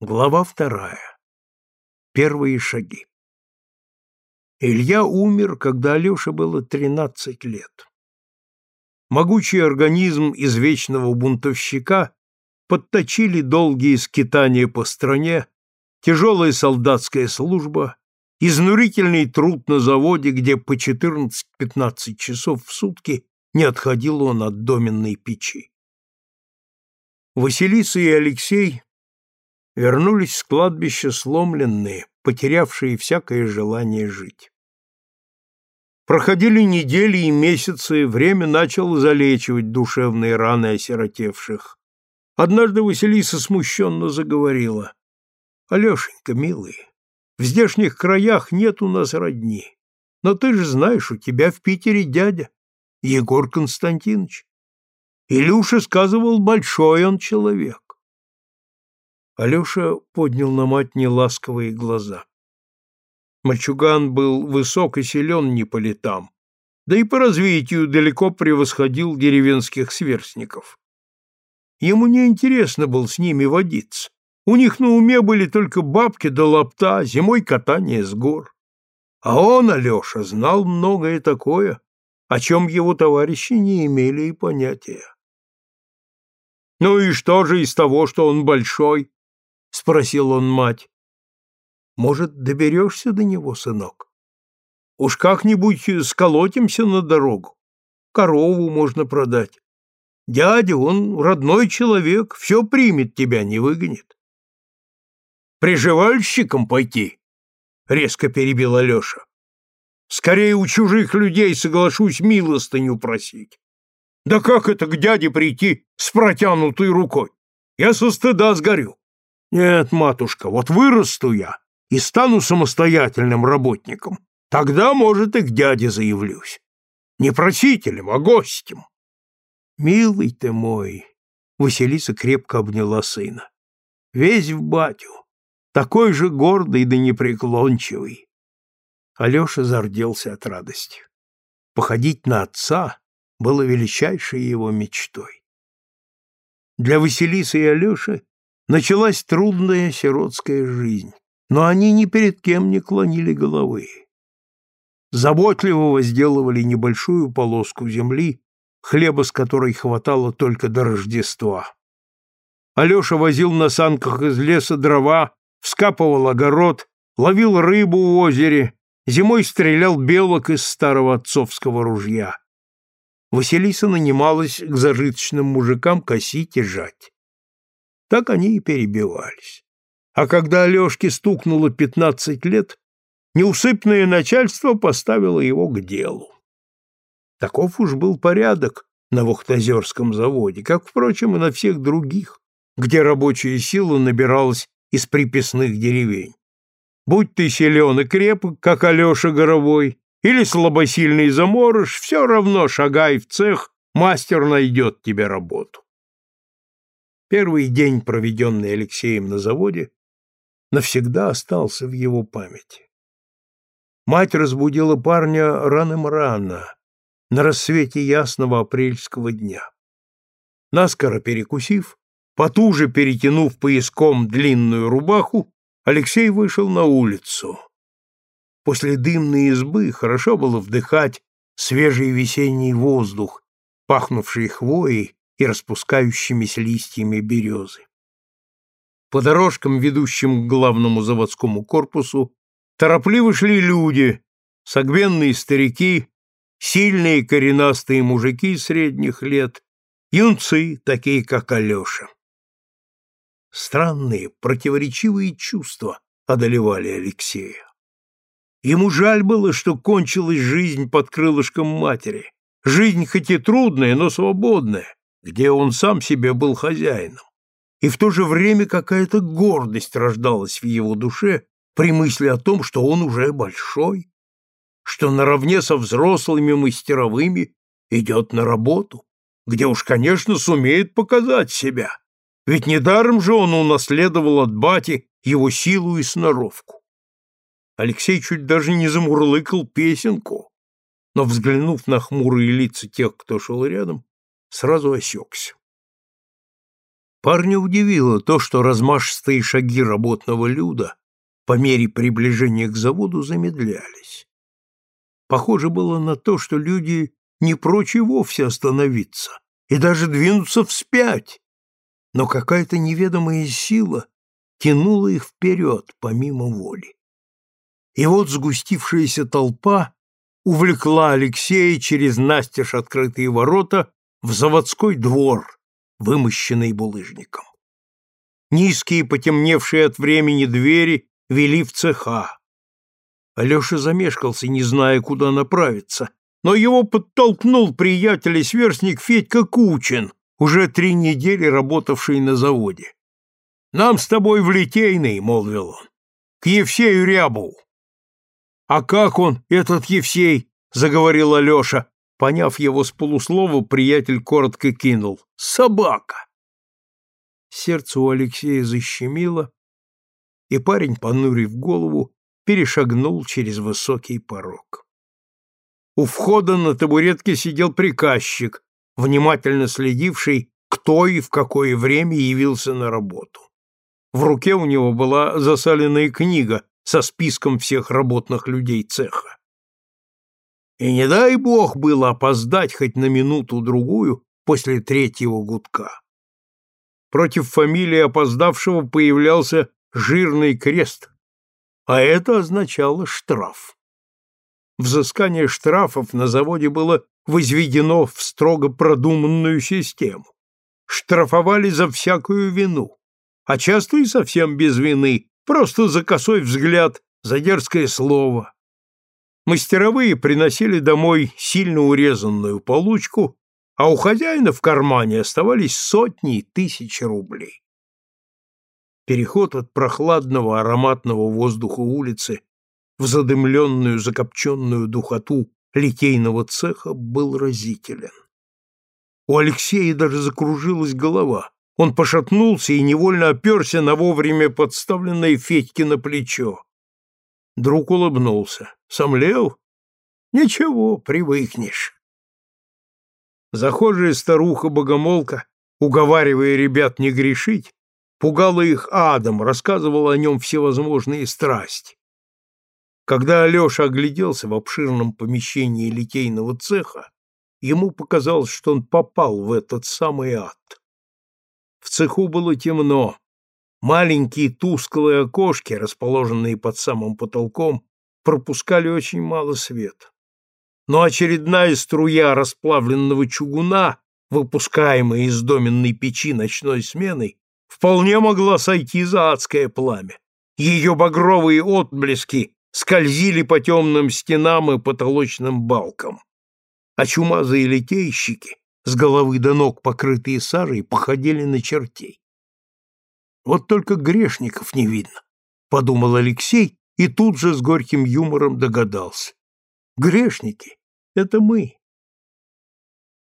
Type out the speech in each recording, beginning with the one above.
Глава вторая. Первые шаги. Илья умер, когда Алёше было тринадцать лет. Могучий организм извечного бунтовщика подточили долгие скитания по стране, тяжелая солдатская служба, изнурительный труд на заводе, где по 14-15 часов в сутки не отходил он от доменной печи. Василиса и Алексей вернулись с кладбища сломленные, потерявшие всякое желание жить. Проходили недели и месяцы, время начало залечивать душевные раны осиротевших. Однажды Василиса смущенно заговорила. — Алешенька, милый, в здешних краях нет у нас родни. Но ты же знаешь, у тебя в Питере дядя, Егор Константинович. Илюша сказывал, большой он человек. Алеша поднял на мать неласковые глаза. Мальчуган был высок и силен не по летам, да и по развитию далеко превосходил деревенских сверстников. Ему не интересно был с ними водиться. У них на уме были только бабки да лапта, зимой катание с гор. А он, Алеша, знал многое такое, о чем его товарищи не имели и понятия. Ну и что же из того, что он большой? Спросил он мать. Может, доберешься до него, сынок? Уж как-нибудь сколотимся на дорогу. Корову можно продать. Дядя, он родной человек, все примет тебя, не выгонит. Приживальщиком пойти? Резко перебил Алеша. Скорее у чужих людей соглашусь милостыню просить. Да как это к дяде прийти с протянутой рукой? Я со стыда сгорю. Нет, матушка, вот вырасту я и стану самостоятельным работником. Тогда, может, и к дяде заявлюсь. Не просителем, а гостем. Милый ты мой, Василиса крепко обняла сына. Весь в батю, такой же гордый да непреклончивый. Алеша зарделся от радости. Походить на отца было величайшей его мечтой. Для Василисы и Алеши началась трудная сиротская жизнь, но они ни перед кем не клонили головы. Заботливо возделывали небольшую полоску земли, хлеба с которой хватало только до Рождества. Алеша возил на санках из леса дрова, вскапывал огород, ловил рыбу в озере, зимой стрелял белок из старого отцовского ружья. Василиса нанималась к зажиточным мужикам косить и жать. Так они и перебивались. А когда Алешке стукнуло пятнадцать лет, неусыпное начальство поставило его к делу. Таков уж был порядок на Вухтозерском заводе, как, впрочем, и на всех других, где рабочая сила набиралась из приписных деревень. Будь ты силен и крепок, как Алеша Горовой, или слабосильный заморыш, все равно шагай в цех, мастер найдет тебе работу. Первый день, проведенный Алексеем на заводе, навсегда остался в его памяти. Мать разбудила парня рано-рано, на рассвете ясного апрельского дня. Наскоро перекусив, потуже перетянув пояском длинную рубаху, Алексей вышел на улицу. После дымной избы хорошо было вдыхать свежий весенний воздух, пахнувший хвоей и распускающимися листьями березы. По дорожкам, ведущим к главному заводскому корпусу, торопливо шли люди, согбенные старики, сильные коренастые мужики средних лет, юнцы, такие как Алеша. Странные, противоречивые чувства одолевали Алексея. Ему жаль было, что кончилась жизнь под крылышком матери. Жизнь хоть и трудная, но свободная, где он сам себе был хозяином. И в то же время какая-то гордость рождалась в его душе при мысли о том, что он уже большой, что наравне со взрослыми мастеровыми идет на работу, где уж, конечно, сумеет показать себя. Ведь недаром же он унаследовал от бати его силу и сноровку. Алексей чуть даже не замурлыкал песенку, но, взглянув на хмурые лица тех, кто шел рядом, сразу осекся. Парня удивило то, что размашистые шаги работного люда по мере приближения к заводу замедлялись. Похоже было на то, что люди не прочь и вовсе остановиться и даже двинуться вспять, но какая-то неведомая сила тянула их вперед помимо воли. И вот сгустившаяся толпа увлекла Алексея через настежь открытые ворота в заводской двор, вымощенный булыжником. Низкие, потемневшие от времени двери вели в цеха. Алеша замешкался, не зная, куда направиться, но его подтолкнул приятель и сверстник Федька Кучин, уже три недели работавший на заводе. «Нам с тобой в Литейный», — молвил он, — «к Евсею Рябову». «А как он, этот Евсей?» — заговорил Алеша. Поняв его с полуслова, приятель коротко кинул. «Собака!» Сердце у Алексея защемило, и парень, понурив голову, перешагнул через высокий порог. У входа на табуретке сидел приказчик, внимательно следивший, кто и в какое время явился на работу. В руке у него была засаленная книга со списком всех работных людей цеха. И не дай бог было опоздать хоть на минуту-другую после третьего гудка. Против фамилии опоздавшего появлялся жирный крест, а это означало штраф. Взыскание штрафов на заводе было возведено в строго продуманную систему. Штрафовали за всякую вину, а часто и совсем без вины, просто за косой взгляд, за дерзкое слово. Мастеровые приносили домой сильно урезанную получку, а у хозяина в кармане оставались сотни и тысячи рублей. Переход от прохладного ароматного воздуха улицы в задымленную закопченную духоту литейного цеха был разителен. У Алексея даже закружилась голова. Он пошатнулся и невольно оперся на вовремя подставленное Федьке плечо. Друг улыбнулся. Сомлел? Ничего, привыкнешь. Захожая старуха-богомолка, уговаривая ребят не грешить, пугала их адом, рассказывала о нем всевозможные страсти. Когда Алеша огляделся в обширном помещении литейного цеха, ему показалось, что он попал в этот самый ад. В цеху было темно. Маленькие тусклые окошки, расположенные под самым потолком, пропускали очень мало света. Но очередная струя расплавленного чугуна, выпускаемая из доменной печи ночной сменой, вполне могла сойти за адское пламя. Ее багровые отблески скользили по темным стенам и потолочным балкам. А чумазые литейщики, с головы до ног покрытые сажей, походили на чертей. Вот только грешников не видно, подумал Алексей и тут же с горьким юмором догадался. Грешники — это мы.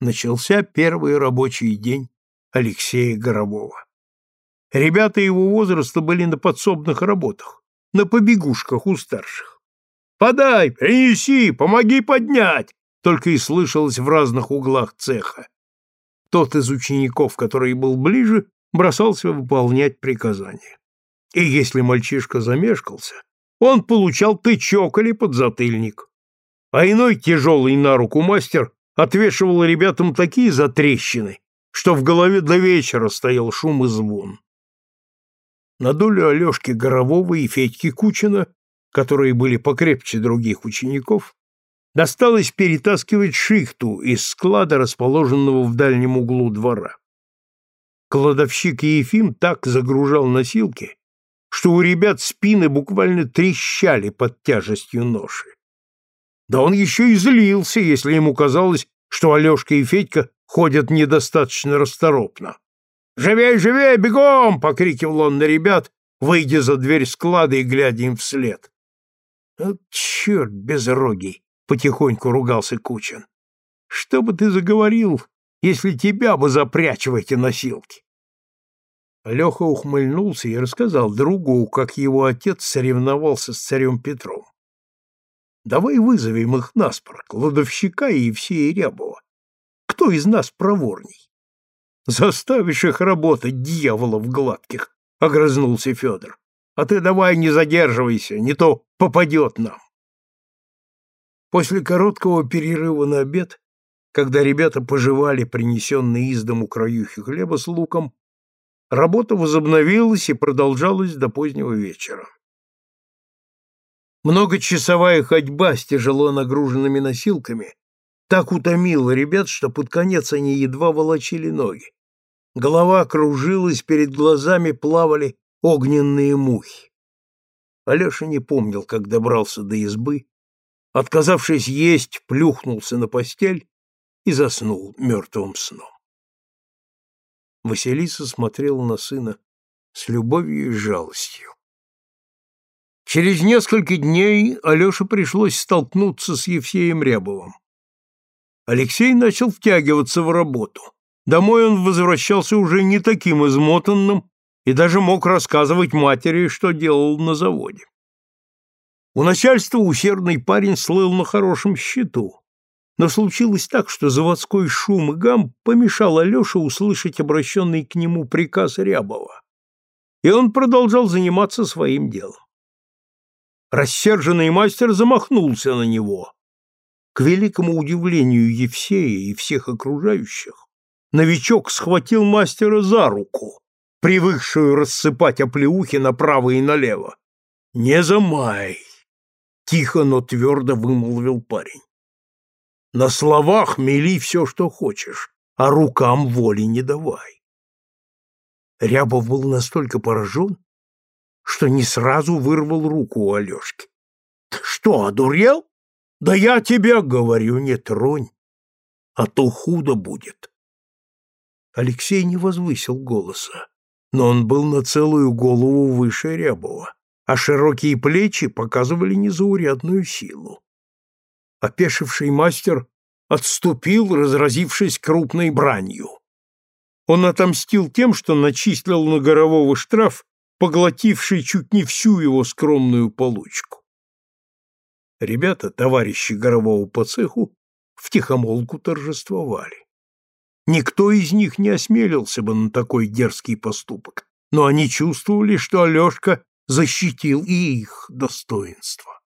Начался первый рабочий день Алексея Горобова. Ребята его возраста были на подсобных работах на побегушках у старших. «Подай, принеси, помоги поднять!» только и слышалось в разных углах цеха. Тот из учеников, который был ближе, бросался выполнять приказания. И если мальчишка замешкался, он получал тычок или подзатыльник. А иной тяжелый на руку мастер отвешивал ребятам такие затрещины, что в голове до вечера стоял шум и звон. На долю Алешки Горового и Федьки Кучина, которые были покрепче других учеников, досталось перетаскивать шихту из склада, расположенного в дальнем углу двора. Кладовщик Ефим так загружал носилки, что у ребят спины буквально трещали под тяжестью ноши. Да он еще и злился, если ему казалось, что Алешка и Федька ходят недостаточно расторопно. «Живей, живей, бегом!» — покрикивал он на ребят, выйдя за дверь склада и глядя им вслед. «Вот черт безрогий!» — потихоньку ругался Кучин. «Что бы ты заговорил, если тебя бы запрячь в эти носилки?» Леха ухмыльнулся и рассказал другу, как его отец соревновался с царем Петром. «Давай вызовем их наспор, кладовщика и Евсея Рябова. Кто из нас проворней?» Заставишь их работать, дьяволов гладких, — огрызнулся Федор. А ты давай не задерживайся, не то попадет нам. После короткого перерыва на обед, когда ребята пожевали принесенные из дому краюхи хлеба с луком, работа возобновилась и продолжалась до позднего вечера. Многочасовая ходьба с тяжело нагруженными носилками так утомила ребят, что под конец они едва волочили ноги. Голова кружилась, перед глазами плавали огненные мухи. Алеша не помнил, как добрался до избы, отказавшись есть, плюхнулся на постель и заснул мертвым сном. Василиса смотрела на сына с любовью и жалостью. Через несколько дней Алёше пришлось столкнуться с Евсеем Рябовым. Алексей начал втягиваться в работу. Домой он возвращался уже не таким измотанным и даже мог рассказывать матери, что делал на заводе. У начальства усердный парень слыл на хорошем счету, но случилось так, что заводской шум и гам помешал Алёше услышать обращенный к нему приказ Рябова, и он продолжал заниматься своим делом. Рассерженный мастер замахнулся на него, к великому удивлению Евсея и всех окружающих, новичок схватил мастера за руку, привыкшую рассыпать оплеухи направо и налево. «Не замай!» — тихо, но твердо вымолвил парень. «На словах мели все, что хочешь, а рукам воли не давай». Рябов был настолько поражен, что не сразу вырвал руку у Алешки. «Ты что, одурел?» Да я тебе говорю, не тронь, а то худо будет. Алексей не возвысил голоса, но он был на целую голову выше Рябова, а широкие плечи показывали незаурядную силу. Опешивший мастер отступил, разразившись крупной бранью. Он отомстил тем, что начислил на Горового штраф, поглотивший чуть не всю его скромную получку. Ребята, товарищи Горового по цеху, втихомолку торжествовали. Никто из них не осмелился бы на такой дерзкий поступок, но они чувствовали, что Алешка защитил и их достоинство.